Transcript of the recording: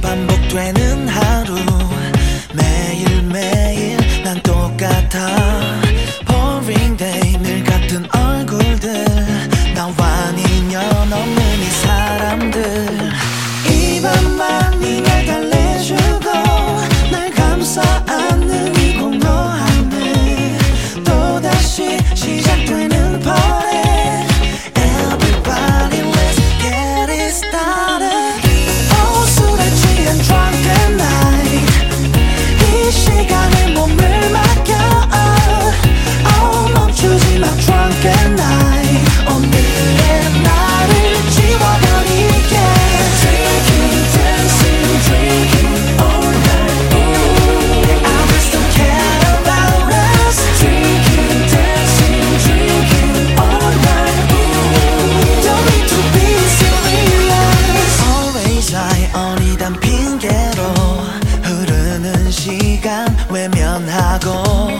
반복되는 외면하고